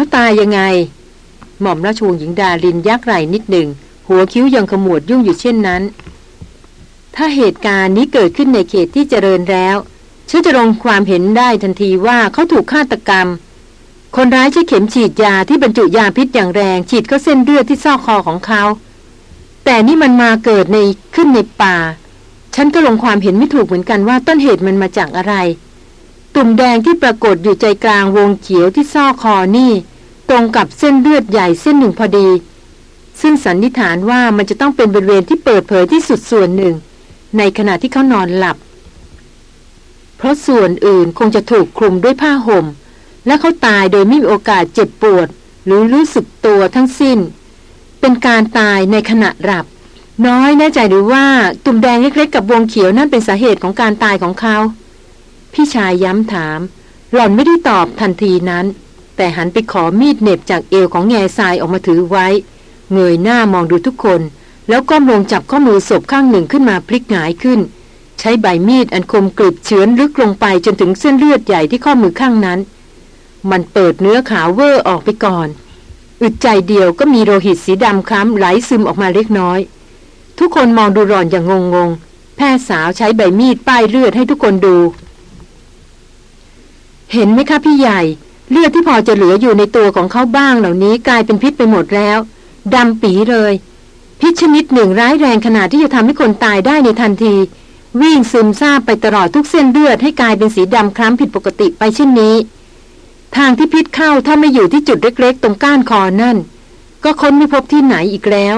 เขาตายยังไง หม่อมราชวงศ์หญิงดาลินยักไหลนิดหนึ่ง หัวคิ้วยังขมวดยุ่งอยู่เช่นนั้น ถ้าเหตุการณ์นี้เกิดขึ้นในเขตที่เจริญแล้วฉันจะลงความเห็นได้ทันทีว่าเขาถูกฆาตกรรม คนร้ายใช้เข็มฉีดยาที่บรรจุยาพิษอย่างแรง ฉีดเข้าเส้นเลือดที่ซอกคอของเขา แต่นี่มันมาเกิดในขึ้นในป่า ฉันก็ลงความเห็นไม่ถูกเหมือนกันว่าต้นเหตุมันมาจากอะไร ตุ่มแดงที่ปรากฏอยู่ใจกลางวงเขียวที่ซอกคอนี่ ตรงกับเส้นเลือดใหญ่เส้นหนึ่งพอดี ซึ่งสันนิษฐานว่ามันจะต้องเป็นบริเวณที่เปิดเผยที่สุดส่วนหนึ่ง ในขณะที่เขานอนหลับ เพราะส่วนอื่นคงจะถูกคลุมด้วยผ้าห่ม และเขาตายโดยไม่มีโอกาสเจ็บปวด หรือรู้สึกตัวทั้งสิ้น เป็นการตายในขณะหลับ น้อยแน่ใจหรือว่าตุ่มแดงเล็กๆกับวงเขียวนั่นเป็นสาเหตุของการตายของเขา พี่ชายย้ำถาม หล่อนไม่ได้ตอบทันทีนั้น แต่หันไปขอมีดเน็บจากเอวของแง่ทรายออกมาถือไว้ เงยหน้ามองดูทุกคน แล้วก้มลงจับข้อมือศพข้างหนึ่งขึ้นมาพลิกหงายขึ้น ใช้ใบมีดอันคมกริบเฉือนลึกลงไปจนถึงเส้นเลือดใหญ่ที่ข้อมือข้างนั้น มันเปิดเนื้อขาวเวอร์ออกไปก่อน อึดใจเดียวก็มีโลหิตสีดำคล้ำไหลซึมออกมาเล็กน้อย ทุกคนมองดูรอนอย่างงงงแพทย์สาวใช้ใบมีดป้ายเลือดให้ทุกคนดู เห็นไหมคะพี่ใหญ่ เลือดที่พอจะเหลืออยู่ในตัวของเขาบ้างเหล่านี้กลายเป็นพิษไปหมดแล้วดำปีเลย พิษชนิดหนึ่งร้ายแรงขนาดที่จะทำให้คนตายได้ในทันที วิ่งซึมซาบไปตลอดทุกเส้นเลือดให้กลายเป็นสีดำคล้ำผิดปกติไปเช่นนี้ ทางที่พิษเข้าถ้าไม่อยู่ที่จุดเล็กๆ ตรงก้านคอนั่น ก็ค้นไม่พบที่ไหนอีกแล้ว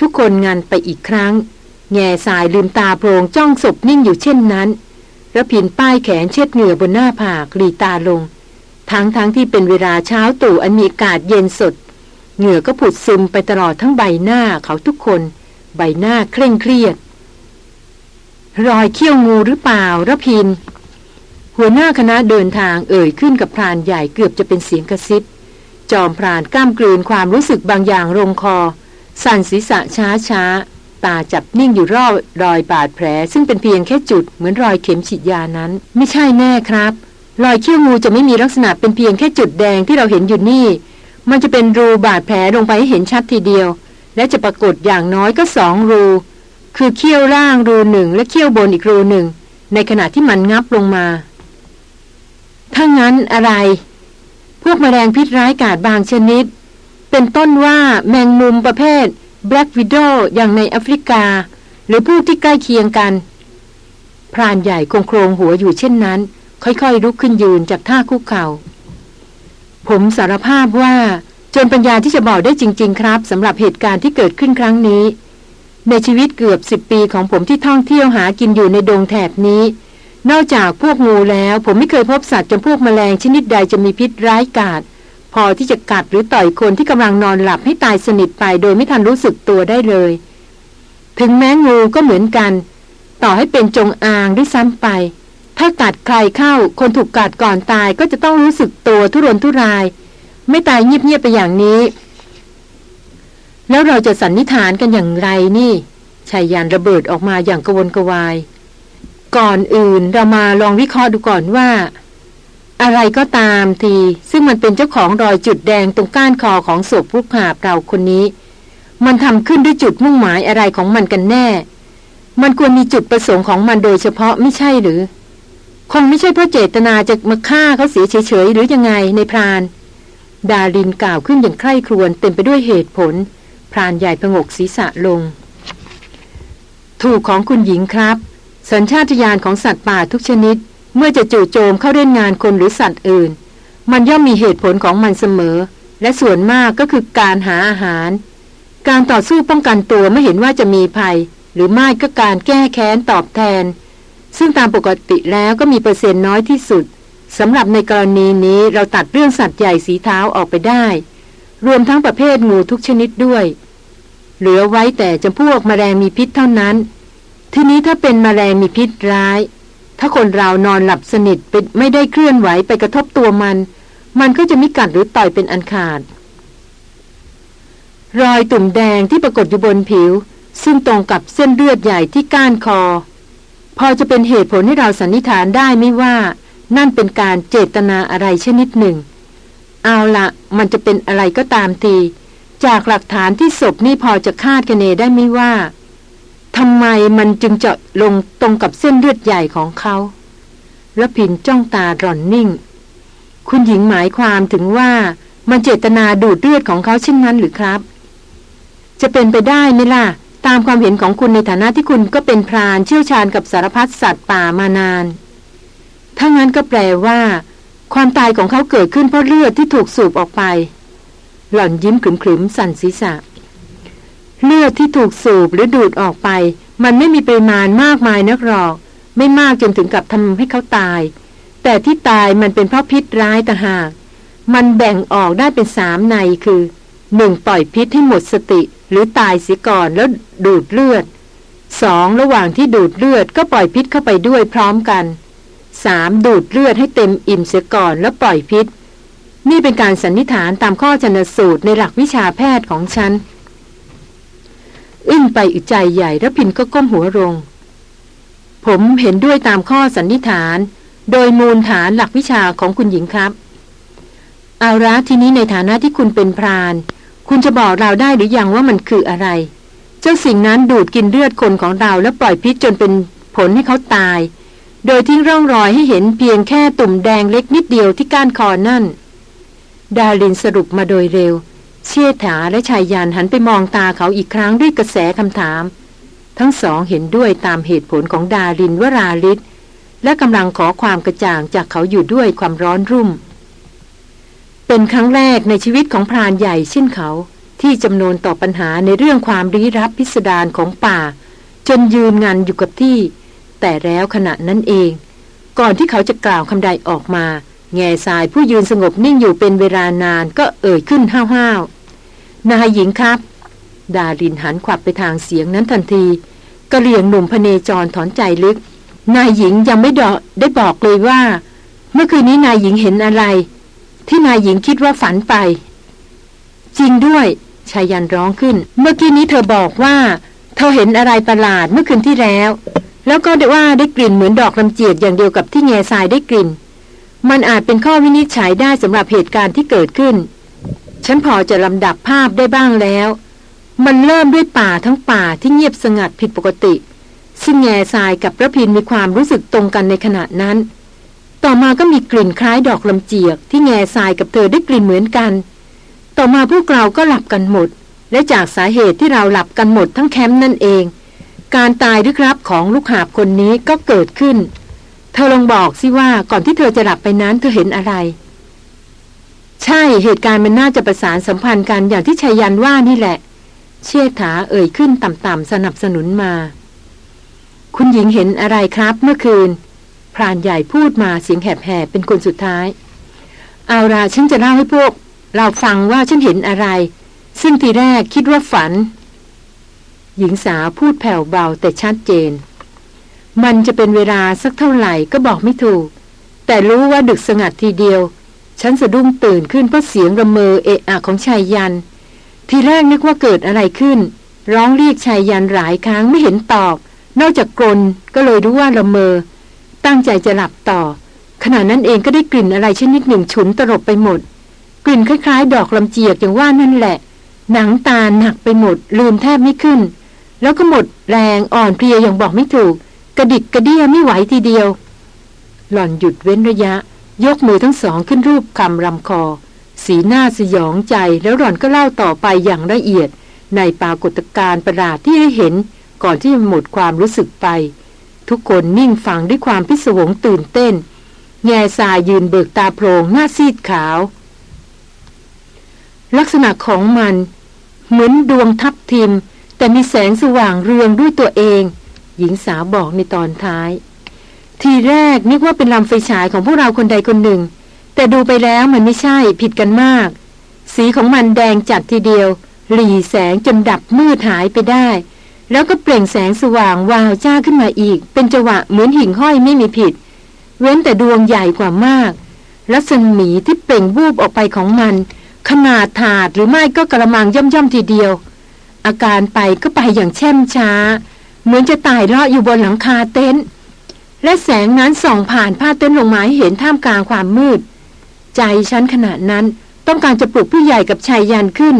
ทุกคนงานไปอีกครั้ง แง่สายลืมตาโพรงจ้องศพนิ่งอยู่เช่นนั้นแล้วผินป้ายแขนเช็ดเหงื่อบนหน้าผากลีตาลง ทั้งๆทที่เป็นเวลาเช้าตู่อันมีอากาศเย็นสด เหงื่อก็ผุดซึมไปตลอดทั้งใบหน้าเขาทุกคน ใบหน้าเคร่งเครียด รอยเขี้ยวงูหรือเปล่าระพิน หัวหน้าคณะเดินทางเอ่ยขึ้นกับพรานใหญ่เกือบจะเป็นเสียงกระซิบ จอมพรานกล้ามกลืนความรู้สึกบางอย่างลงคอ สั่นศีรษะช้าช้าตาจับนิ่งอยู่รอบรอยบาดแผล ซึ่งเป็นเพียงแค่จุดเหมือนรอยเข็มฉีดยานั้น ไม่ใช่แน่ครับ รอยเขี้ยวงูจะไม่มีลักษณะเป็นเพียงแค่จุดแดงที่เราเห็นอยู่นี่ มันจะเป็นรูบาดแผลลงไปให้เห็นชัดทีเดียว และจะปรากฏอย่างน้อยก็สองรู คือเขี้ยวล่างรูหนึ่งและเขี้ยวบนอีกรูหนึ่ง ในขณะที่มันงับลงมา ถ้างั้นอะไร พวกมแมลงพิษร้ายกาจบางชนิด เป็นต้นว่าแมงมุมประเภท Black Widow อย่างในแอฟริกา หรือผู้ที่ใกล้เคียงกัน พรานใหญ่คงโครงหัวอยู่เช่นนั้น ค่อยๆลุกขึ้นยืนจากท่าคุกเขา่า ผมสารภาพว่าจนปัญญาที่จะบอกได้จริง ๆ ครับสำหรับเหตุการณ์ที่เกิดขึ้นครั้งนี้ ในชีวิตเกือบสิบปีของผมที่ท่องเที่ยวหากินอยู่ในดงแถบนี้ นอกจากพวกงูแล้ว ผมไม่เคยพบสัตว์จำพวกแมลงชนิดใดจะมีพิษร้ายกาจพอที่จะกัดหรือต่อยคนที่กำลังนอนหลับให้ตายสนิทไปโดยไม่ทันรู้สึกตัวได้เลย ถึงแม้งูก็เหมือนกัน ต่อให้เป็นจงอางด้วยซ้ำไป ถ้ากัดใครเข้า คนถูกกัดก่อนตายก็จะต้องรู้สึกตัวทุรนทุราย ไม่ตายเงียบๆไปอย่างนี้ แล้วเราจะสันนิษฐานกันอย่างไรนี่ชายยานระเบิดออกมาอย่างกวนกวาย ก่อนอื่นเรามาลองวิเคราะห์ดูก่อนว่า อะไรก็ตามที ซึ่งมันเป็นเจ้าของรอยจุดแดงตรงก้านคอของศพผู้หาเราคนนี้ มันทำขึ้นด้วยจุดมุ่งหมายอะไรของมันกันแน่ มันควรมีจุดประสงค์ของมันโดยเฉพาะไม่ใช่หรือ คงไม่ใช่เพราะเจตนาจะมาฆ่าเขาเสียเฉยๆหรือยังไงในพราน ดารินกล่าวขึ้นอย่างใคร่ครวญเต็มไปด้วยเหตุผล พรานใหญ่พงกศีรษะลง ถูกของคุณหญิงครับ สัญชาตญาณของสัตว์ป่าทุกชนิด เมื่อจะจู่โจมเข้าเล่นงานคนหรือสัตว์อื่น มันย่อมมีเหตุผลของมันเสมอ และส่วนมากก็คือการหาอาหาร การต่อสู้ป้องกันตัวไม่เห็นว่าจะมีภัย หรือไม่ก็การแก้แค้นตอบแทน ซึ่งตามปกติแล้วก็มีเปอร์เซ็นต์น้อยที่สุดสำหรับในกรณีนี้เราตัดเรื่องสัตว์ใหญ่สีเท้าออกไปได้ รวมทั้งประเภทงูทุกชนิดด้วย เหลือไว้แต่จำพวกมแมลงมีพิษเท่านั้น ทีนี้ถ้าเป็นมแมลงมีพิษร้าย ถ้าคนเรานอนหลับสนิทไปไม่ได้เคลื่อนไหวไปกระทบตัวมัน มันก็จะม่กัดหรือต่อยเป็นอันขาด รอยตุ่มแดงที่ปรากฏอยู่บนผิว ซึ่งตรงกับเส้นเลือดใหญ่ที่ก้านคอ พอจะเป็นเหตุผลให้เราสันนิษฐานได้ไม่ว่า นั่นเป็นการเจตนาอะไรชนิดหนึ่ง เอาละมันจะเป็นอะไรก็ตามที จากหลักฐานที่ศพนี่พอจะคาดคะเนได้ไหมว่าทำไมมันจึงจะลงตรงกับเส้นเลือดใหญ่ของเขาระพินจ้องตาร่อนนิ่ง คุณหญิงหมายความถึงว่ามันเจตนาดูดเลือดของเขาเช่นนั้นหรือครับ จะเป็นไปได้ไหมล่ะ ตามความเห็นของคุณในฐานะที่คุณก็เป็นพรานเชี่ยวชาญกับสารพัดสัตว์ป่ามานาน ถ้างั้นก็แปลว่า ความตายของเขาเกิดขึ้นเพราะเลือดที่ถูกสูบออกไป หล่อนยิ้มขรึมๆสั่นศีรษะ เลือดที่ถูกสูบหรือดูดออกไป มันไม่มีปริมาณมากมายนักหรอก ไม่มากจนถึงกับทำให้เขาตาย แต่ที่ตายมันเป็นเพราะพิษร้ายต่างหาก มันแบ่งออกได้เป็นสามในคือหนึ่งปล่อยพิษให้หมดสติ หรือตายเสียก่อนแล้วดูดเลือดสองระหว่างที่ดูดเลือดก็ปล่อยพิษเข้าไปด้วยพร้อมกันสามดูดเลือดให้เต็มอิ่มเสียก่อนแล้วปล่อยพิษ นี่เป็นการสันนิษฐานตามข้อจันสูตรในหลักวิชาแพทย์ของฉัน อึ้งไปอึดใจใหญ่แล้วพินก็ก้มหัวลง ผมเห็นด้วยตามข้อสันนิษฐาน โดยมูลฐานหลักวิชาของคุณหญิงครับ เอาละทีนี้ในฐานะที่คุณเป็นพราน คุณจะบอกเราได้หรือยังว่ามันคืออะไร เจ้าสิ่งนั้นดูดกินเลือดคนของเราแล้วปล่อยพิษจนเป็นผลให้เขาตาย โดยทิ้งร่องรอยให้เห็นเพียงแค่ตุ่มแดงเล็กนิดเดียวที่ก้านคอนั่น ดาลินสรุปมาโดยเร็ว เชี่ยถาและชายยานหันไปมองตาเขาอีกครั้งด้วยกระแสคำถาม ทั้งสองเห็นด้วยตามเหตุผลของดาลินวราลิศและกำลังขอความกระจ่างจากเขาอยู่ด้วยความร้อนรุ่ม เป็นครั้งแรกในชีวิตของพรานใหญ่เช่นเขา ที่จำนวนต่อปัญหาในเรื่องความลี้รับพิสดารของป่า จนยืนงันอยู่กับที่ แต่แล้วขณะนั้นเอง ก่อนที่เขาจะกล่าวคำใดออกมา แง่สายผู้ยืนสงบนิ่งอยู่เป็นเวลานานก็เอ่ยขึ้นห้าวๆนายหญิงครับ ดารินหันขวับไปทางเสียงนั้นทันทีกระเหลี่ยงหนุ่มพเนจรถอนใจลึก นายหญิงยังไม่ได้บอกเลยว่า เมื่อคืนนี้นายหญิงเห็นอะไร ที่นายหญิงคิดว่าฝันไป จริงด้วยชายันร้องขึ้น เมื่อกี้นี้เธอบอกว่า เธอเห็นอะไรประหลาดเมื่อคืนที่แล้ว แล้วก็ได้ว่าได้กลิ่นเหมือนดอกลำเจียดอย่างเดียวกับที่แง่ทรายได้กลิ่น มันอาจเป็นข้อวินิจฉัยได้สำหรับเหตุการณ์ที่เกิดขึ้น ฉันพอจะลำดับภาพได้บ้างแล้ว มันเริ่มด้วยป่าทั้งป่าที่เงียบสงัดผิดปกติซึ่งแง่ทรายกับพระพินมีความรู้สึกตรงกันในขณะนั้น ต่อมาก็มีกลิ่นคล้ายดอกลำเจียก ที่แง่ทรายกับเธอได้กลิ่นเหมือนกัน ต่อมาพวกเราก็หลับกันหมด และจากสาเหตุที่เราหลับกันหมดทั้งแคมป์นั่นเอง การตายหรือครับของลูกหาบคนนี้ก็เกิดขึ้น เธอลองบอกสิว่าก่อนที่เธอจะหลับไปนั้นเธอเห็นอะไร ใช่เหตุการณ์มันน่าจะประสานสัมพันธ์กันอย่างที่ชัยยันว่านี่แหละ เชี่ยถาเอ่ยขึ้นต่ำๆสนับสนุนมา คุณหญิงเห็นอะไรครับเมื่อคืน พรานใหญ่พูดมาเสียงแหบๆเป็นคนสุดท้าย เอาละฉันจะเล่าให้พวก เราฟังว่าฉันเห็นอะไร ซึ่งทีแรกคิดว่าฝัน หญิงสาวพูดแผ่วเบาแต่ชัดเจน มันจะเป็นเวลาสักเท่าไหร่ก็บอกไม่ถูก แต่รู้ว่าดึกสงัดทีเดียว ฉันสะดุ้งตื่นขึ้นเพราะเสียงระเมอเอะอะของชายยัน ทีแรกนึกว่าเกิดอะไรขึ้น ร้องเรียกชายยันหลายครั้งไม่เห็นตอบ นอกจากกลนก็เลยรู้ว่าละเมอ ตั้งใจจะหลับต่อ ขณะนั้นเองก็ได้กลิ่นอะไรชนิดหนึ่งฉุนตลบไปหมด กลิ่นคล้าย ๆ ดอกลำเจียกอย่างว่านั่นแหละ หนังตาหนักไปหมด ลืมแทบไม่ขึ้น แล้วก็หมดแรงอ่อนเพลียอย่างบอกไม่ถูก กระดิกกระเดี้ยไม่ไหวทีเดียว หล่อนหยุดเว้นระยะ ยกมือทั้งสองขึ้นรูปคำรำคอ สีหน้าสยองใจแล้วหล่อนก็เล่าต่อไปอย่างละเอียด ในปรากฏการณ์ประหลาดที่ได้เห็น ก่อนที่จะหมดความรู้สึกไป ทุกคนนิ่งฟังด้วยความพิศวงตื่นเต้น แง่ทรายยืนเบิกตาโพรงหน้าซีดขาว ลักษณะของมัน เหมือนดวงทับทิม แต่มีแสงสว่างเรืองด้วยตัวเอง หญิงสาวบอกในตอนท้าย ทีแรกนึกว่าเป็นลำไฟฉายของพวกเราคนใดคนหนึ่ง แต่ดูไปแล้วมันไม่ใช่ผิดกันมาก สีของมันแดงจัดทีเดียว หลีแสงจนดับมืดหายไปได้ แล้วก็เปล่งแสงสว่างวาวจ้าขึ้นมาอีก เป็นจังหวะเหมือนหิ่งห้อยไม่มีผิด เว้นแต่ดวงใหญ่กว่ามากลัศมีที่เปล่งบูบออกไปของมัน ขนาดถาดหรือไม่ก็กระมังย่อมๆทีเดียว อาการไปก็ไปอย่างแช่มช้า เหมือนจะตายรอดอยู่บนหลังคาเต็นท์และแสงนั้นส่องผ่านผ้าเต็นท์ลงมาให้เห็นท่ามกลางความมืด ใจฉันขณะนั้นต้องการจะปลุกผู้ใหญ่กับชายยันขึ้น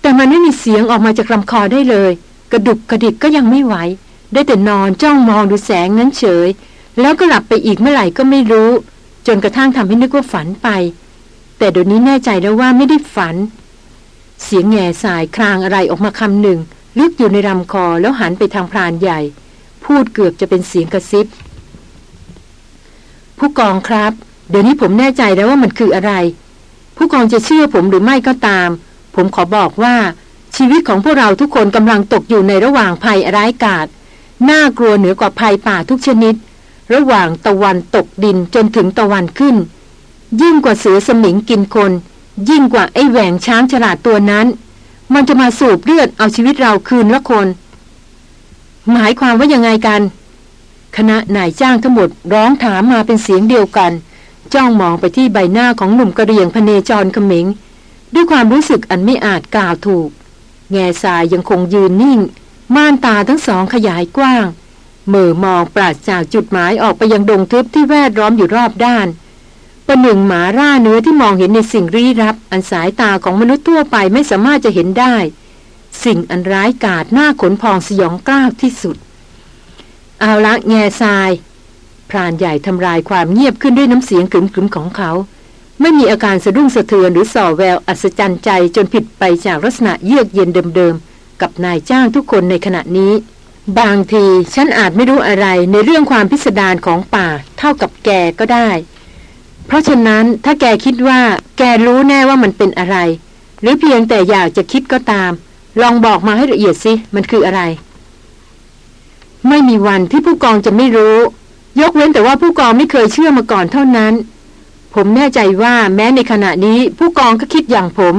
แต่มันไม่มีเสียงออกมาจากลำคอได้เลย กระดุกกระดิกก็ยังไม่ไหว ได้แต่นอนจ้องมองดูแสงนั้นเฉย แล้วก็หลับไปอีกเมื่อไหร่ก็ไม่รู้ จนกระทั่งทำให้นึกว่าฝันไป แต่เดี๋ยวนี้แน่ใจแล้วว่าไม่ได้ฝัน เสียงแง่สายคลางอะไรออกมาคำหนึ่ง ลึกอยู่ในลำคอแล้วหันไปทางพรานใหญ่ พูดเกือบจะเป็นเสียงกระซิบ ผู้กองครับ เดี๋ยวนี้ผมแน่ใจแล้วว่ามันคืออะไร ผู้กองจะเชื่อผมหรือไม่ก็ตาม ผมขอบอกว่า ชีวิตของพวกเราทุกคนกำลังตกอยู่ในระหว่างภัยร้ายกาจน่ากลัวเหนือกว่าภัยป่าทุกชนิด ระหว่างตะวันตกดินจนถึงตะวันขึ้น ยิ่งกว่าเสือสมิงกินคน ยิ่งกว่าไอ้แหวงช้างฉลาดตัวนั้น มันจะมาสูบเลือดเอาชีวิตเราคืนละคน หมายความว่ายังไงกัน คณะนายจ้างทั้งหมดร้องถามมาเป็นเสียงเดียวกัน จ้องมองไปที่ใบหน้าของหนุ่มกระเรียงพเนจรเขมิงด้วยความรู้สึกอันไม่อาจกล่าวถูก แง่ทรายยังคงยืนนิ่ง ม่านตาทั้งสองขยายกว้างเมื่อมองปราศจากจุดหมายออกไปยังดงทึบที่แวดล้อมอยู่รอบด้าน ประหนึ่งหมาร่าเนื้อที่มองเห็นในสิ่งรีรับ อันสายตาของมนุษย์ทั่วไปไม่สามารถจะเห็นได้ สิ่งอันร้ายกาจหน้าขนพองสยองกล้าวที่สุด เอาละแง่ทราย พรานใหญ่ทำลายความเงียบขึ้นด้วยน้ำเสียงกึ๋มๆของเขา ไม่มีอาการสะดุ้งสะเทือนหรือส่อแววอัศจรรย์ใจจนผิดไปจากลักษณะเยือกเย็นเดิมๆ กับนายจ้างทุกคนในขณะนี้ บางทีฉันอาจไม่รู้อะไรในเรื่องความพิสดารของป่าเท่ากับแกก็ได้ เพราะฉะนั้นถ้าแกคิดว่าแกรู้แน่ว่ามันเป็นอะไร หรือเพียงแต่อยากจะคิดก็ตาม ลองบอกมาให้ละเอียดสิมันคืออะไร ไม่มีวันที่ผู้กองจะไม่รู้ ยกเว้นแต่ว่าผู้กองไม่เคยเชื่อมาก่อนเท่านั้น ผมแน่ใจว่าแม้ในขณะนี้ผู้กองก็คิดอย่างผม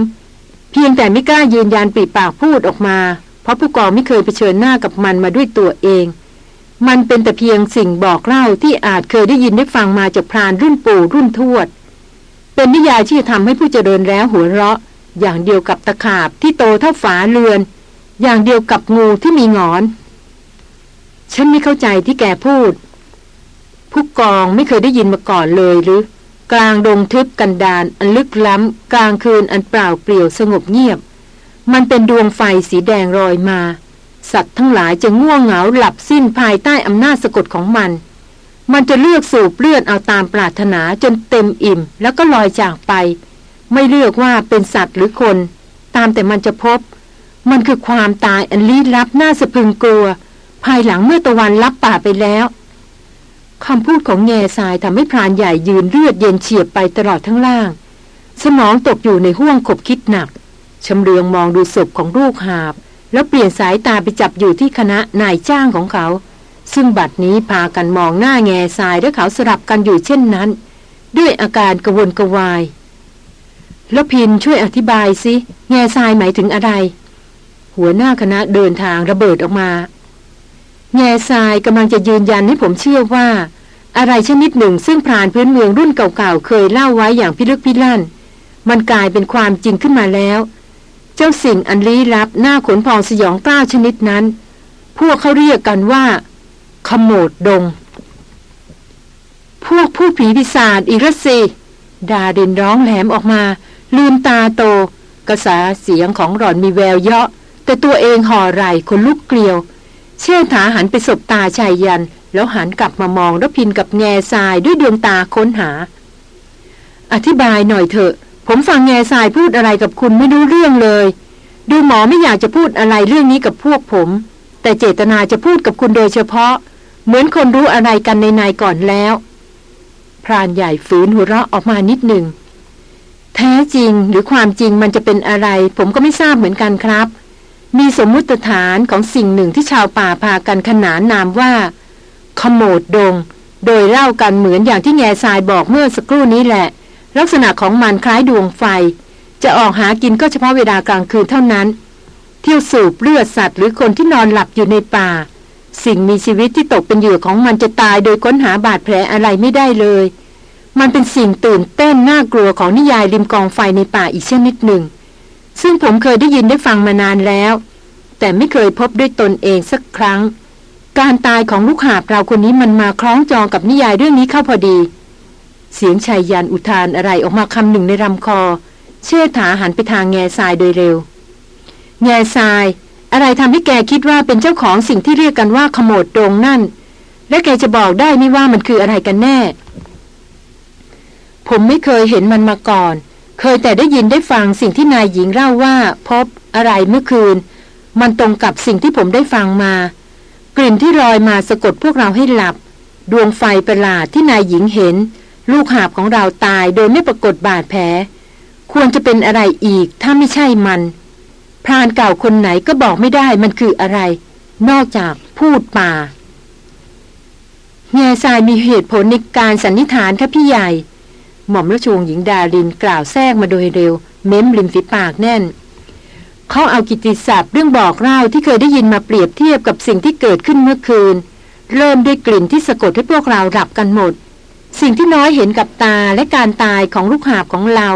เพียงแต่ไม่กล้ายืนยันปีปากพูดออกมา เพราะผู้กองไม่เคยเผชิญหน้ากับมันมาด้วยตัวเอง มันเป็นแต่เพียงสิ่งบอกเล่าที่อาจเคยได้ยินได้ฟังมาจากพรานรุ่นปู่รุ่นทวด เป็นนิยายที่จะทำให้ผู้เจริญแล้วหัวเราะ อย่างเดียวกับตะขาบที่โตเท่าฝาเรือน อย่างเดียวกับงูที่มีงอน ฉันไม่เข้าใจที่แกพูดผู้กองไม่เคยได้ยินมาก่อนเลยหรือ กลางดงทึบกันดานอันลึกล้ำ กลางคืนอันเปล่าเปลี่ยวสงบเงียบ มันเป็นดวงไฟสีแดงรอยมา สัตว์ทั้งหลายจะง่วงเหงาหลับสิ้นภายใต้อำนาจสะกดของมัน มันจะเลือกสูบเลือดเอาตามปรารถนาจนเต็มอิ่ม แล้วก็ลอยจากไป ไม่เลือกว่าเป็นสัตว์หรือคน ตามแต่มันจะพบ มันคือความตายอันลี้ลับน่าสะพึงกลัว ภายหลังเมื่อตะวันลับป่าไปแล้ว คำพูดของแง่ทรายทำให้พรานใหญ่ยืนเลือดเย็นเฉียบไปตลอดทั้งล่าง สมองตกอยู่ในห้วงขบคิดหนักชำเลืองมองดูศพของลูกหาบ แล้วเปลี่ยนสายตาไปจับอยู่ที่คณะนายจ้างของเขา ซึ่งบัดนี้พากันมองหน้าแง่ทรายและเขาสลับกันอยู่เช่นนั้น ด้วยอาการกระวนกระวาย แล้วพินช่วยอธิบายสิแง่ทรายหมายถึงอะไร หัวหน้าคณะเดินทางระเบิดออกมา แง่ทรายกำลังจะยืนยันให้ผมเชื่อว่า อะไรชนิดหนึ่งซึ่งพรานพื้นเมืองรุ่นเก่าๆเคยเล่าไว้อย่างพิลึกพิลั่น มันกลายเป็นความจริงขึ้นมาแล้ว เจ้าสิ่งอันลี้ลับหน้าขนพองสยองกล้าวชนิดนั้น พวกเขาเรียกกันว่า ขโมดดง พวกผู้ผีปีศาจอีกละสิดาดินร้องแหลมออกมา ลืมตาโต กระสาเสียงของหล่อนมีแววเยาะ แต่ตัวเองห่อไหลคนลุกเกลียว เชี่ยถาหันไปสบตาชายยัน แล้วหันกลับมามองรพินกับแง่ทรายด้วยดวงตาค้นหา อธิบายหน่อยเถอะ ผมฟังแง่ทรายพูดอะไรกับคุณไม่รู้เรื่องเลย ดูหมอไม่อยากจะพูดอะไรเรื่องนี้กับพวกผม แต่เจตนาจะพูดกับคุณโดยเฉพาะ เหมือนคนรู้อะไรกันในนายก่อนแล้ว พรานใหญ่ฝืนหัวเราะออกมานิดหนึ่งแท้จริงหรือความจริงมันจะเป็นอะไร ผมก็ไม่ทราบเหมือนกันครับ มีสมมุติฐานของสิ่งหนึ่งที่ชาวป่าพากันขนานนามว่า ขโมดดง โดยเล่ากันเหมือนอย่างที่แง่ทรายบอกเมื่อสักครู่นี้แหละ ลักษณะของมันคล้ายดวงไฟ จะออกหากินก็เฉพาะเวลากลางคืนเท่านั้น เที่ยวสูบเลือดสัตว์หรือคนที่นอนหลับอยู่ในป่า สิ่งมีชีวิตที่ตกเป็นเหยื่อของมันจะตายโดยค้นหาบาดแผลอะไรไม่ได้เลย มันเป็นสิ่งตื่นเต้นน่ากลัวของนิยายริมกองไฟในป่าอีกชนิดหนึ่ง ซึ่งผมเคยได้ยินได้ฟังมานานแล้ว แต่ไม่เคยพบด้วยตนเองสักครั้ง การตายของลูกหาบเราคนนี้มันมาคล้องจองกับนิยายเรื่องนี้เข้าพอดี เสียงชายยันอุทานอะไรออกมาคำหนึ่งในลำคอ เชื่อถาหันไปทางแง่ทรายโดยเร็ว แง่ทราย อะไรทำให้แกคิดว่าเป็นเจ้าของสิ่งที่เรียกกันว่าขโมดโดงนั่น และแกจะบอกได้นี่ว่ามันคืออะไรกันแน่ ผมไม่เคยเห็นมันมาก่อน เคยแต่ได้ยินได้ฟังสิ่งที่นายหญิงเล่าว่าพบอะไรเมื่อคืน มันตรงกับสิ่งที่ผมได้ฟังมา กลิ่นที่ลอยมาสะกดพวกเราให้หลับ ดวงไฟประหลาดที่นายหญิงเห็น ลูกหาบของเราตายโดยไม่ปรากฏบาดแผล ควรจะเป็นอะไรอีกถ้าไม่ใช่มัน พรานเก่าคนไหนก็บอกไม่ได้มันคืออะไร นอกจากพูดป่าแง่ทรายมีเหตุผลในการสันนิษฐานค่ะพี่ใหญ่ หม่อมราชวงศ์หญิงดารินกล่าวแทรกมาโดยเร็ว เม้มริมฝีปากแน่น เขาเอากิติศัพท์เรื่องบอกเล่าที่เคยได้ยินมาเปรียบเทียบกับสิ่งที่เกิดขึ้นเมื่อคืน เริ่มด้วยกลิ่นที่สะกดให้พวกเราหลับกันหมด สิ่งที่น้อยเห็นกับตาและการตายของลูกหาบของเรา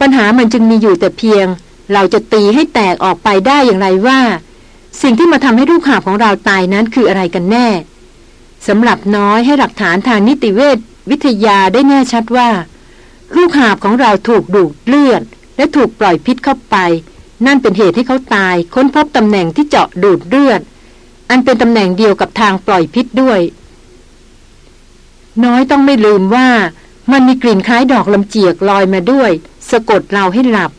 ปัญหามันจึงมีอยู่แต่เพียง เราจะตีให้แตกออกไปได้อย่างไรว่า สิ่งที่มาทำให้ลูกหาบของเราตายนั้นคืออะไรกันแน่สำหรับน้อยให้หลักฐานทางนิติเวช วิทยาได้แน่ชัดว่า ลูกหาบของเราถูกดูดเลือด และถูกปล่อยพิษเข้าไป นั่นเป็นเหตุให้เขาตาย ค้นพบตำแหน่งที่เจาะดูดเลือด อันเป็นตำแหน่งเดียวกับทางปล่อยพิษด้วย น้อยต้องไม่ลืมว่ามันมีกลิ่นคล้ายดอกลำเจียกลอยมาด้วย สะกดเราให้หลับ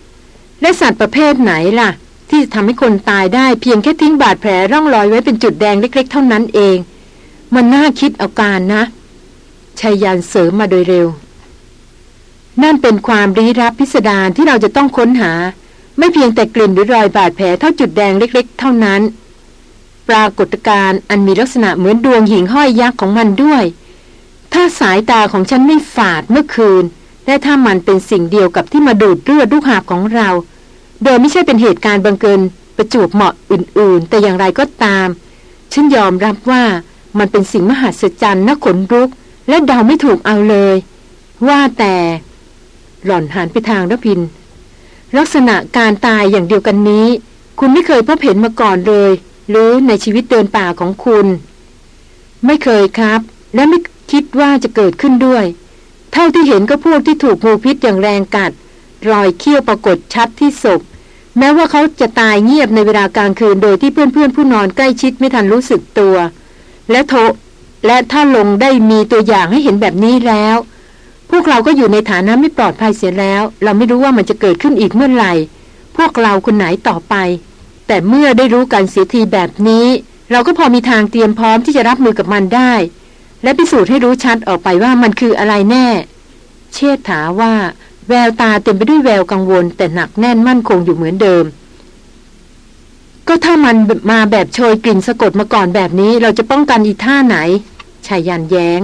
และสัตว์ประเภทไหนล่ะ ที่ทำให้คนตายได้เพียงแค่ทิ้งบาดแผลร่องรอยไว้เป็นจุดแดงเล็ก ๆ เท่านั้นเอง มันน่าคิดอาการนะ ชายยันเสริมมาโดยเร็ว นั่นเป็นความรีรับพิสดารที่เราจะต้องค้นหา ไม่เพียงแต่กลิ่นหรือรอยบาดแผลเท่าจุดแดงเล็ก ๆ เท่านั้น ปรากฏการณ์อันมีลักษณะเหมือนดวงหิ่งห้อยยักษ์ของมันด้วย ถ้าสายตาของฉันไม่ฝาดเมื่อคืน และถ้ามันเป็นสิ่งเดียวกับที่มาดูดเลือดลูกหาบของเรา โดยไม่ใช่เป็นเหตุการณ์บังเกินประจวบเหมาะอื่น ๆ แต่อย่างไรก็ตาม ฉันยอมรับว่ามันเป็นสิ่งมหัศจรรย์น่าขนลุก และเดาไม่ถูกเอาเลย ว่าแต่หล่อนหันไปทางรพิน ลักษณะการตายอย่างเดียวกันนี้ คุณไม่เคยพบเห็นมาก่อนเลย หรือในชีวิตเดินป่าของคุณ ไม่เคยครับ และไม่คิดว่าจะเกิดขึ้นด้วย เท่าที่เห็นก็พวกที่ถูกงูพิษอย่างแรงกัด รอยเขี้ยวปรากฏชัดที่ศพ แม้ว่าเขาจะตายเงียบในเวลากลางคืนโดยที่เพื่อนๆผู้นอนใกล้ชิดไม่ทันรู้สึกตัว และโท และถ้าลงได้มีตัวอย่างให้เห็นแบบนี้แล้ว พวกเราก็อยู่ในฐานะไม่ปลอดภัยเสียแล้ว เราไม่รู้ว่ามันจะเกิดขึ้นอีกเมื่อไหร่ พวกเราคนไหนต่อไป แต่เมื่อได้รู้กันเสียทีแบบนี้ เราก็พอมีทางเตรียมพร้อมที่จะรับมือกับมันได้ และพิสูจน์ให้รู้ชัดออกไปว่ามันคืออะไรแน่ เชษฐาว่า แววตาเต็มไปด้วยแววกังวล แต่หนักแน่นมั่นคงอยู่เหมือนเดิมก็ถ้ามันมาแบบโชยกลิ่นสะกดมาก่อนแบบนี้ เราจะป้องกันอีท่าไหน ชายันแยง้ง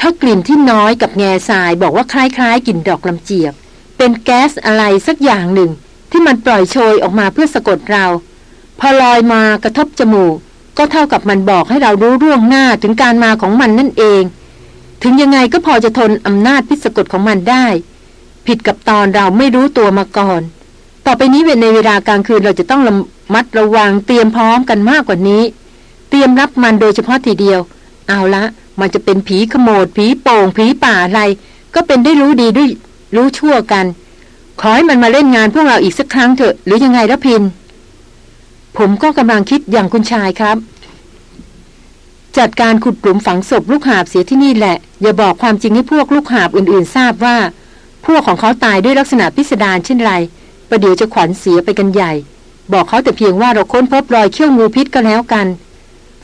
ถ้ากลิ่นที่น้อยกับแง่ทรายบอกว่าคล้ายๆกลิ่นดอกลำเจียบ เป็นแก๊สอะไรสักอย่างหนึ่ง ที่มันปล่อยโชยออกมาเพื่อสะกดเรา พอลอยมากระทบจมูก ก็เท่ากับมันบอกให้เรารู้ร่วงหน้าถึงการมาของมันนั่นเอง ถึงยังไงก็พอจะทนอำนาจพิสกดของมันได้ ผิดกับตอนเราไม่รู้ตัวมาก่อนต่อไปนี้ในเวลากลางคืนเราจะต้องระมัดระวังเตรียมพร้อมกันมากกว่านี้ เตรียมรับมันโดยเฉพาะทีเดียว เอาละ มันจะเป็นผีขโมดผีโป่งผีป่าอะไร ก็เป็นได้รู้ดีด้วยรู้ชั่วกัน ขอให้มันมาเล่นงานพวกเราอีกสักครั้งเถอะ หรือยังไงละพิน ผมก็กำลังคิดอย่างคุณชายครับ จัดการขุดหลุมฝังศพลูกหาบเสียที่นี่แหละ อย่าบอกความจริงให้พวกลูกหาบอื่นๆ ทราบว่า พวกของเขาตายด้วยลักษณะพิสดารเช่นไรประเดี๋ยวจะขวัญเสียไปกันใหญ่ บอกเขาแต่เพียงว่าเราค้นพบรอยเขี้ยวงูพิษก็แล้วกัน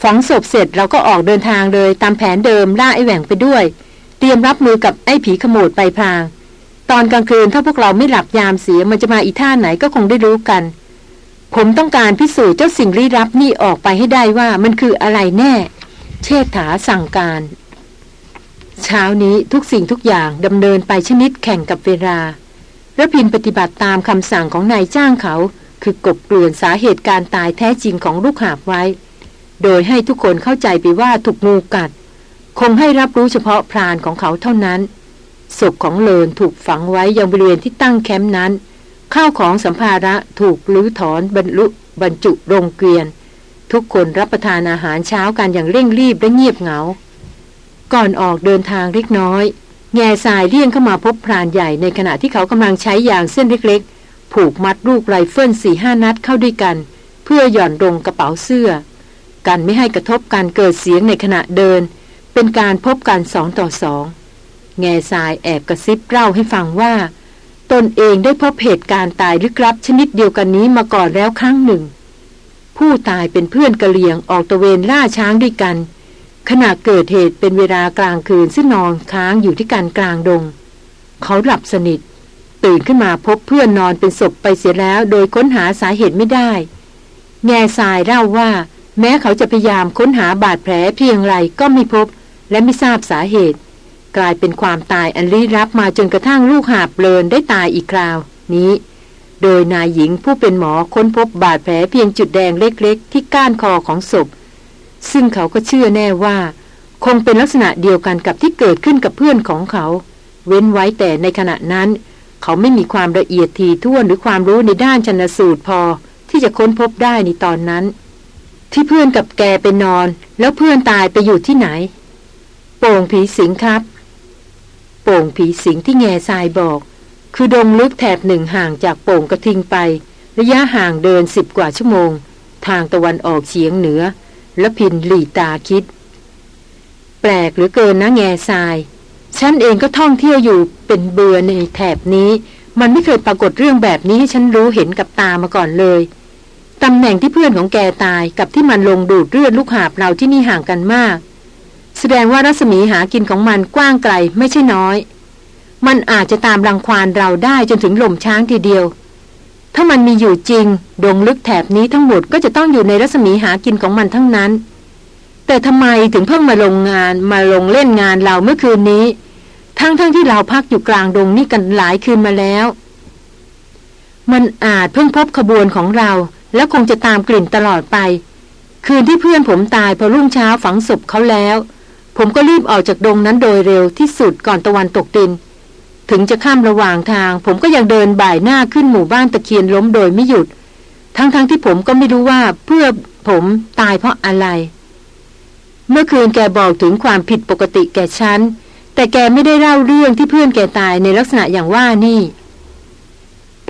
ฝังศพเสร็จเราก็ออกเดินทางเลยตามแผนเดิมล่าไอ้แหว่งไปด้วย เตรียมรับมือกับไอ้ผีขโมดไปพราง ตอนกลางคืนถ้าพวกเราไม่หลับยามเสียมันจะมาอีท่าไหนก็คงได้รู้กัน ผมต้องการพิสูจน์เจ้าสิ่งลี้ลับนี่ออกไปให้ได้ว่ามันคืออะไรแน่ เชษฐาสั่งการ เช้านี้ทุกสิ่งทุกอย่างดำเนินไปชนิดแข่งกับเวลาระพินปฏิบัติตามคำสั่งของนายจ้างเขา คือกบเกลื่อนสาเหตุการตายแท้จริงของลูกหาบไว้ โดยให้ทุกคนเข้าใจไปว่าถูกงูกัด คงให้รับรู้เฉพาะพรานของเขาเท่านั้นศพของเลินถูกฝังไว้ยังบริเวณที่ตั้งแคมป์นั้น ข้าวของสัมภาระถูกรื้อถอนบรรลุบรรจุลงเกวียน ทุกคนรับประทานอาหารเช้ากันอย่างเร่งรีบและเงียบเหงา ก่อนออกเดินทางเล็กน้อย แงซายเลี่ยงเข้ามาพบพรานใหญ่ในขณะที่เขากำลังใช้ยางเส้นเล็กๆ ผูกมัดลูกไรเฟิลสี่ห้านัดเข้าด้วยกัน เพื่อหย่อนลงกระเป๋าเสื้อ กันไม่ให้กระทบการเกิดเสียงในขณะเดิน เป็นการพบกันสองต่อสองแง่สายแอบกระซิบเล่าให้ฟังว่า ตนเองได้พบเหตุการณ์ตายลึกลับชนิดเดียวกันนี้มาก่อนแล้วครั้งหนึ่ง ผู้ตายเป็นเพื่อนกะเหลี่ยงออกตะเวนล่าช้างด้วยกัน ขณะเกิดเหตุเป็นเวลากลางคืนซึ่งนอนค้างอยู่ที่การกลางดง เขาหลับสนิท ตื่นขึ้นมาพบเพื่อนนอนเป็นศพไปเสียแล้ว โดยค้นหาสาเหตุไม่ได้ แง่ทรายเล่าว่า แม้เขาจะพยายามค้นหาบาดแผลเพียงไรก็ไม่พบ และไม่ทราบสาเหตุ กลายเป็นความตายอันลี้รับมาจนกระทั่งลูกหาบเบลินได้ตายอีกคราว นี้ โดยนายหญิงผู้เป็นหมอค้นพบบาดแผลเพียงจุดแดงเล็กๆ ที่ก้านคอของศพ ซึ่งเขาก็เชื่อแน่ว่า คงเป็นลักษณะเดียวกันกับที่เกิดขึ้นกับเพื่อนของเขา เว้นไว้แต่ในขณะนั้น เขาไม่มีความละเอียดทีท่วนหรือความรู้ในด้านชนสูตรพอ ที่จะค้นพบได้ในตอนนั้น ที่เพื่อนกับแกไปนอน แล้วเพื่อนตายไปอยู่ที่ไหน โป่งผีสิงครับ โป่งผีสิงที่แง่ทรายบอก คือดงลึกแถบหนึ่งห่างจากโป่งกระทิงไป ระยะห่างเดินสิบกว่าชั่วโมง ทางตะวันออกเฉียงเหนือ และพินหลีตาคิด แปลกหรือเกินนะแง่ทรายฉันเองก็ท่องเที่ยวอยู่เป็นเบื่อในแถบนี้ มันไม่เคยปรากฏเรื่องแบบนี้ให้ฉันรู้เห็นกับตามาก่อนเลย ตำแหน่งที่เพื่อนของแกตายกับที่มันลงดูดเลือดลูกหาบเราที่นี่ห่างกันมาก แสดงว่ารัศมีหากินของมันกว้างไกลไม่ใช่น้อย มันอาจจะตามรังควานเราได้จนถึงหล่มช้างทีเดียว ถ้ามันมีอยู่จริง ดงลึกแถบนี้ทั้งหมดก็จะต้องอยู่ในรัศมีหากินของมันทั้งนั้น แต่ทำไมถึงเพิ่งมาลงงานมาลงเล่นงานเราเมื่อคืนนี้ ทั้งๆทที่เราพักอยู่กลางดงนี่กันหลายคืนมาแล้ว มันอาจเพิ่งพบขบวนของเรา แล้วคงจะตามกลิ่นตลอดไป คืนที่เพื่อนผมตายพอรุ่งเช้าฝังศพเขาแล้ว ผมก็รีบออกจากดงนั้นโดยเร็วที่สุดก่อนตะวันตกดิน ถึงจะข้ามระหว่างทาง ผมก็ยังเดินบ่ายหน้าขึ้นหมู่บ้านตะเคียนล้มโดยไม่หยุด ทั้งๆทที่ผมก็ไม่รู้ว่าเพื่อผมตายเพราะอะไร เมื่อคืนแกบอกถึงความผิดปกติแก่ฉันแต่แกไม่ได้เล่าเรื่องที่เพื่อนแกตายในลักษณะอย่างว่านี่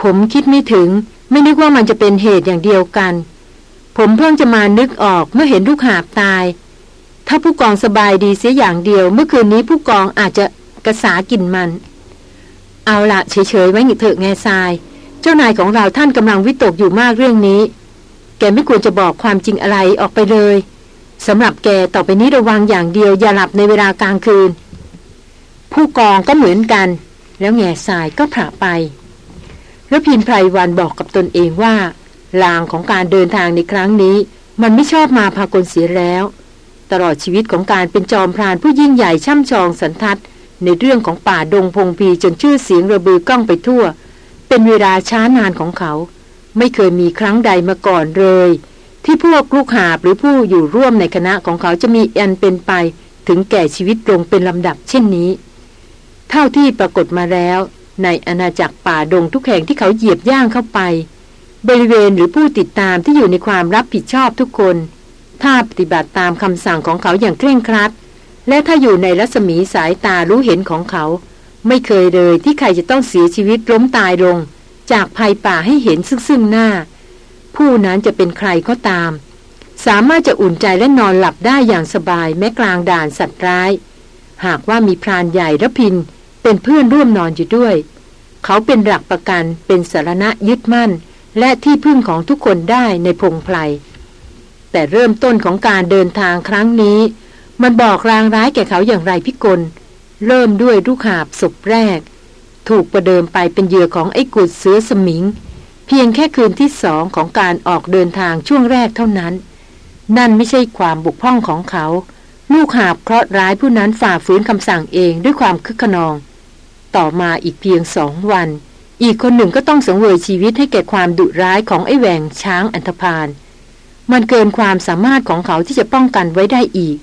ผมคิดไม่ถึง ไม่นึกว่ามันจะเป็นเหตุอย่างเดียวกัน ผมเพิ่งจะมานึกออกเมื่อเห็นลูกหาบตาย ถ้าผู้กองสบายดีเสียอย่างเดียว เมื่อคืนนี้ผู้กองอาจจะกระสากินมัน เอาละเฉยๆไว้หนิเถอะแง่ทราย เจ้านายของเราท่านกำลังวิตกอยู่มากเรื่องนี้ แกไม่ควรจะบอกความจริงอะไรออกไปเลยสำหรับแกต่อไปนี้ระวังอย่างเดียวอย่าหลับในเวลากลางคืน ผู้กองก็เหมือนกัน แล้วแง่ทรายก็ผ่าไป แล้วพินไพรวันบอกกับตนเองว่าลางของการเดินทางในครั้งนี้ มันไม่ชอบมาพากลเสียแล้ว ตลอดชีวิตของการเป็นจอมพรานผู้ยิ่งใหญ่ช่ำชองสันทัดในเรื่องของป่าดงพงพีจนชื่อเสียงระบือก้องไปทั่ว เป็นเวลาช้านานของเขา ไม่เคยมีครั้งใดมาก่อนเลย ที่พวกลูกหาบหรือผู้อยู่ร่วมในคณะของเขาจะมีแอนเป็นไป ถึงแก่ชีวิตลงเป็นลำดับเช่นนี้ เท่าที่ปรากฏมาแล้ว ในอาณาจักรป่าดงทุกแห่งที่เขาเหยียบย่างเข้าไป บริเวณหรือผู้ติดตามที่อยู่ในความรับผิดชอบทุกคน ถ้าปฏิบัติตามคำสั่งของเขาอย่างเคร่งครัด และถ้าอยู่ในรัศมีสายตารู้เห็นของเขา ไม่เคยเลยที่ใครจะต้องเสียชีวิตล้มตายลง จากภัยป่าให้เห็นซึ่งซึ่งหน้า ผู้นั้นจะเป็นใครก็ตาม สามารถจะอุ่นใจและนอนหลับได้อย่างสบายแม้กลางด่านสัตว์ร้าย หากว่ามีพรานใหญ่ระพิน เป็นเพื่อนร่วมนอนอยู่ด้วย เขาเป็นหลักประกันเป็นสารณะยึดมั่น และที่พึ่งของทุกคนได้ในพงไพรแต่เริ่มต้นของการเดินทางครั้งนี้ มันบอกรางร้ายแก่เขาอย่างไรพิกล เริ่มด้วยลูกหาบศพแรก ถูกประเดิมไปเป็นเหยื่อของไอ้กุดเสือสมิง เพียงแค่คืนที่สองของการออกเดินทางช่วงแรกเท่านั้น นั่นไม่ใช่ความบุกพ่องของเขาลูกหาบเคราะห์ร้ายผู้นั้นฝ่าฝืนคำสั่งเองด้วยความคึกขนอง ต่อมาอีกเพียงสองวัน อีกคนหนึ่งก็ต้องสังเวยชีวิตให้แก่ความดุร้ายของไอ้แหวงช้างอันธพาลมันเกินความสามารถของเขาที่จะป้องกันไว้ได้อีก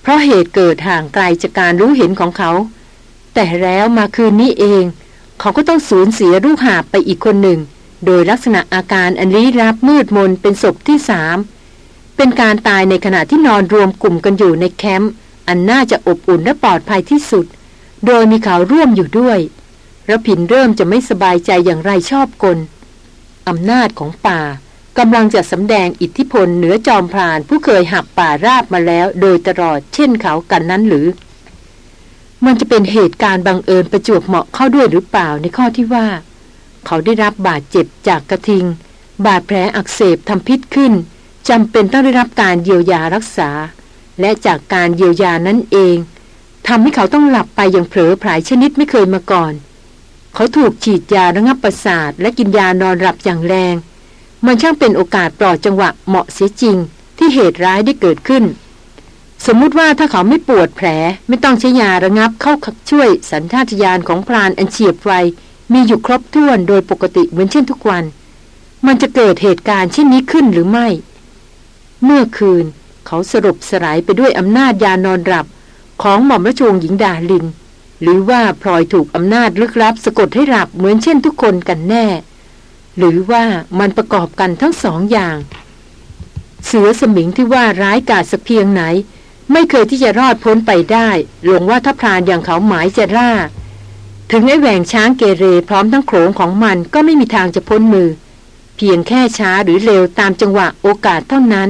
เพราะเหตุเกิดห่างไกลจากการรู้เห็นของเขา แต่แล้วมาคืนนี้เอง เขาก็ต้องสูญเสียลูกหาบไปอีกคนหนึ่ง โดยลักษณะอาการอันลี้ลับมืดมนเป็นศพที่สามเป็นการตายในขณะที่นอนรวมกลุ่มกันอยู่ในแคมป์อันน่าจะอบอุ่นและปลอดภัยที่สุด โดยมีเขาร่วมอยู่ด้วยระพินเริ่มจะไม่สบายใจอย่างไรชอบกลอำนาจของป่ากำลังจะสำแดงอิทธิพลเหนือจอมพรานผู้เคยหักป่าราบมาแล้วโดยตลอดเช่นเขากันนั้นหรือ มันจะเป็นเหตุการณ์บังเอิญประจวบเหมาะเข้าด้วยหรือเปล่าในข้อที่ว่า เขาได้รับบาดเจ็บจากกระทิง บาดแผลอักเสบทำพิษขึ้นจำเป็นต้องได้รับการเยียวยารักษา และจากการเยียวยานั้นเอง ทำให้เขาต้องหลับไปอย่างเผลอผลายชนิดไม่เคยมาก่อน เขาถูกฉีดยาระงับประสาท และกินยานอนหลับอย่างแรง มันช่างเป็นโอกาสปลอดจังหวะเหมาะเสียจริง ที่เหตุร้ายได้เกิดขึ้น สมมุติว่าถ้าเขาไม่ปวดแผลไม่ต้องใช้ยาระงับเข้าช่วยสัญชาตญาณของพรานอันเฉียบไวมีอยู่ครบถ้วนโดยปกติเหมือนเช่นทุกวัน มันจะเกิดเหตุการณ์เช่นนี้ขึ้นหรือไม่ เมื่อคืน เขาสรุปสลายไปด้วยอำนาจยานอนหลับ ของหม่อมราชวงศ์หญิงดาลิน หรือว่าพลอยถูกอำนาจลึกลับสะกดให้หลับเหมือนเช่นทุกคนกันแน่ หรือว่ามันประกอบกันทั้งสองอย่าง เสือสมิงที่ว่าร้ายกาจสักเพียงไหน ไม่เคยที่จะรอดพ้นไปได้หลงว่าถ้าพรานอย่างเขาหมายจะล่า ถึงไอ้แหว่งช้างเกเรพร้อมทั้งโขงของมันก็ไม่มีทางจะพ้นมือ เพียงแค่ช้าหรือเร็วตามจังหวะโอกาสเท่านั้น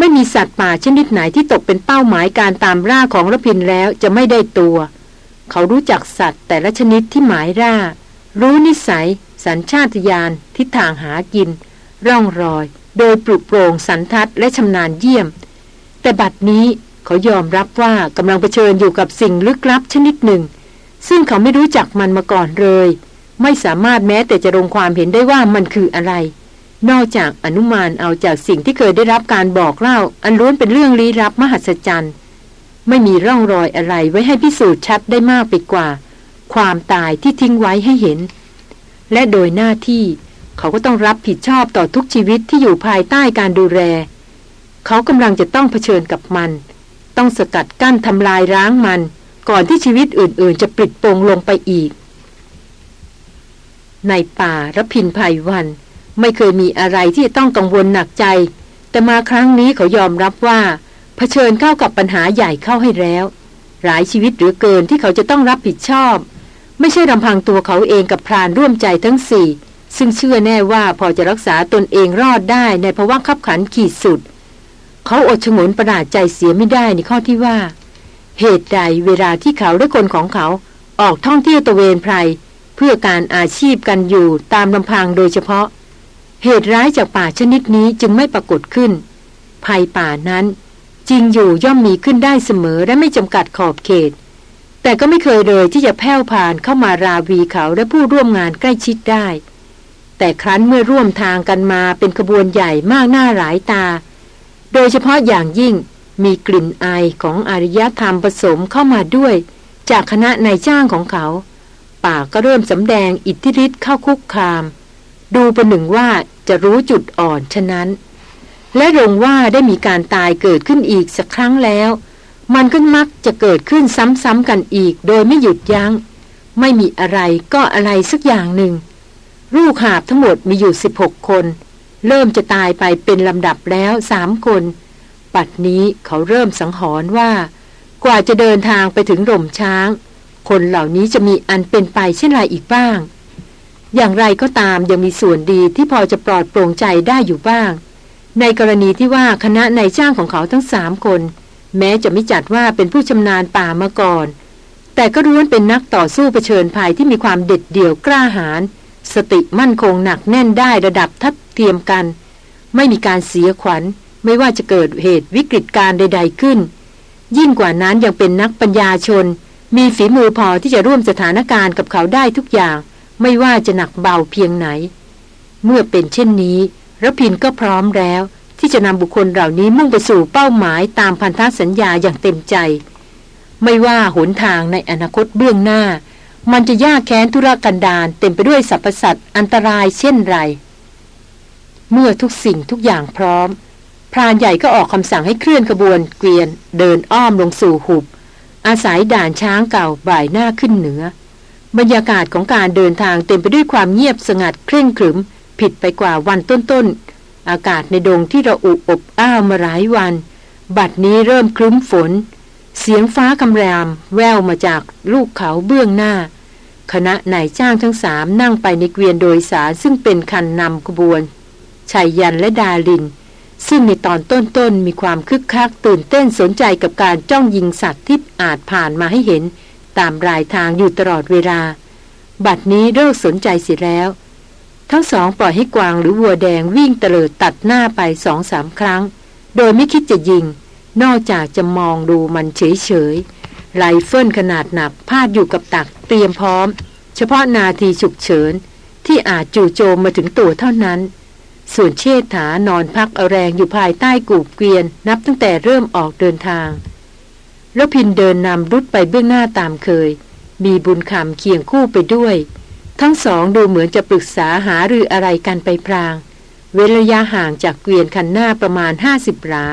ไม่มีสัตว์ป่าชนิดไหนที่ตกเป็นเป้าหมายการตามร่าของระพินแล้วจะไม่ได้ตัว เขารู้จักสัตว์แต่ละชนิดที่หมายร่า รู้นิสัย สัญชาตญาณทิศทางหากิน ร่องรอย โดยปลุกโปร่งสันทัดและชำนาญเยี่ยม แต่บัดนี้เขายอมรับว่ากำลังเผชิญอยู่กับสิ่งลึกลับชนิดหนึ่ง ซึ่งเขาไม่รู้จักมันมาก่อนเลย ไม่สามารถแม้แต่จะลงความเห็นได้ว่ามันคืออะไร นอกจากอนุมานเอาจากสิ่งที่เคยได้รับการบอกเล่า อันล้วนเป็นเรื่องลี้ลับมหัศจรรย์ไม่มีร่องรอยอะไรไว้ให้พิสูจน์ชัดได้มากไปกว่า ความตายที่ทิ้งไว้ให้เห็น และโดยหน้าที่เขาก็ต้องรับผิดชอบต่อทุกชีวิตที่อยู่ภายใต้การดูแล เขากำลังจะต้องเผชิญกับมัน ต้องสกัดกั้นทำลายร้างมัน ก่อนที่ชีวิตอื่นๆ จะปลิดโปงลงไปอีก ในป่ารพินภัยวัน ไม่เคยมีอะไรที่ต้องกังวลหนักใจ แต่มาครั้งนี้เขายอมรับว่าเผชิญเข้ากับปัญหาใหญ่เข้าให้แล้ว หลายชีวิตหรือเกินที่เขาจะต้องรับผิดชอบ ไม่ใช่ลำพังตัวเขาเองกับพรานร่วมใจทั้งสี่ซึ่งเชื่อแน่ว่าพอจะรักษาตนเองรอดได้ในภาวะขับขันขีดสุด เขาอดฉงนประหลาดใจเสียไม่ได้ในข้อที่ว่า เหตุใดเวลาที่เขาและคนของเขาออกท่องเที่ยวตะเวนไพรเพื่อการอาชีพกันอยู่ตามลำพังโดยเฉพาะ เหตุร้ายจากป่าชนิดนี้จึงไม่ปรากฏขึ้น ภัยป่านั้น จริงอยู่ย่อมมีขึ้นได้เสมอและไม่จำกัดขอบเขต แต่ก็ไม่เคยเลยที่จะแผ่วผ่านเข้ามาราวีเขาและผู้ร่วมงานใกล้ชิดได้ แต่ครั้นเมื่อร่วมทางกันมาเป็นขบวนใหญ่มากหน้าหลายตา โดยเฉพาะอย่างยิ่งมีกลิ่นอายของอารยธรรมผสมเข้ามาด้วย จากคณะนายจ้างของเขา ป่าก็เริ่มสำแดงอิทธิฤทธิ์เข้าคุกคาม ดูประหนึ่งว่าจะรู้จุดอ่อนฉะนั้น และรงว่าได้มีการตายเกิดขึ้นอีกสักครั้งแล้ว มันก็มักจะเกิดขึ้นซ้ำๆกันอีกโดยไม่หยุดยัง้ง ไม่มีอะไรก็อะไรสักอย่างหนึ่ง ลูกหาบทั้งหมดมีอยู่ 16 คน เริ่มจะตายไปเป็นลำดับแล้วสามคนปัดนี้เขาเริ่มสังหรณ์ว่า กว่าจะเดินทางไปถึงหล่มช้าง คนเหล่านี้จะมีอันเป็นไปเช่นไรอีกบ้าง อย่างไรก็ตามยังมีส่วนดีที่พอจะปลอดโปร่งใจได้อยู่บ้าง ในกรณีที่ว่าคณะนายจ้างของเขาทั้งสามคน แม้จะไม่จัดว่าเป็นผู้ชำนาญป่ามาก่อน แต่ก็ร้วนเป็นนักต่อสู้เผชิญภัยที่มีความเด็ดเดี่ยวกล้าหาญสติมั่นคงหนักแน่นได้ระดับทัดเทียมกัน ไม่มีการเสียขวัญ ไม่ว่าจะเกิดเหตุวิกฤตการใด ๆขึ้น ยิ่งกว่านั้นยังเป็นนักปัญญาชน มีฝีมือพอที่จะร่วมสถานการณ์กับเขาได้ทุกอย่าง ไม่ว่าจะหนักเบาเพียงไหน เมื่อเป็นเช่นนี้ระพินก็พร้อมแล้ว ที่จะนำบุคคลเหล่านี้มุ่งไปสู่เป้าหมายตามพันธสัญญาอย่างเต็มใจ ไม่ว่าหนทางในอนาคตเบื้องหน้า มันจะยากแค้นธุรกันดารเต็มไปด้วยสรรพสัตว์อันตรายเช่นไร เมื่อทุกสิ่งทุกอย่างพร้อม พรานใหญ่ก็ออกคำสั่งให้เคลื่อนขบวนเกวียน เดินอ้อมลงสู่หุบ อาศัยด่านช้างเก่าบ่ายหน้าขึ้นเหนือ บรรยากาศของการเดินทางเต็มไปด้วยความเงียบสงัดเคร่งขรึม ผิดไปกว่าวันต้นๆ อากาศในดงที่ระอุอบอ้าวมาหลายวัน บัดนี้เริ่มครึ้มฝน เสียงฟ้าคำราม แววมาจากลูกเขาเบื้องหน้า คณะนายจ้างทั้งสามนั่งไปในเกวียนโดยสารซึ่งเป็นคันนำขบวนชัยยันและดาลิน ซึ่งในตอนต้นๆมีความคึกคักตื่นเต้นสนใจกับการจ้องยิงสัตว์ที่อาจผ่านมาให้เห็น ตามรายทางอยู่ตลอดเวลา บัดนี้เลิกสนใจเสียแล้ว ทั้งสองปล่อยให้กวางหรือวัวแดงวิ่งเตลิดตัดหน้าไปสองสามครั้ง โดยไม่คิดจะยิง นอกจากจะมองดูมันเฉยๆไรเฟิลขนาดหนักพาดอยู่กับตักเตรียมพร้อม เฉพาะนาทีฉุกเฉิน ที่อาจจู่โจมมาถึงตัวเท่านั้น ส่วนเชษฐานอนพักเอาแรงอยู่ภายใต้กูบเกวียน นับตั้งแต่เริ่มออกเดินทาง รพินทร์เดินนำรุดไปเบื้องหน้าตามเคย มีบุญคำเคียงคู่ไปด้วย ทั้งสองดูเหมือนจะปรึกษาหารืออะไรกันไปพลาง เว้นระยะห่างจากเกวียนคันหน้าประมาณห้าสิบหลา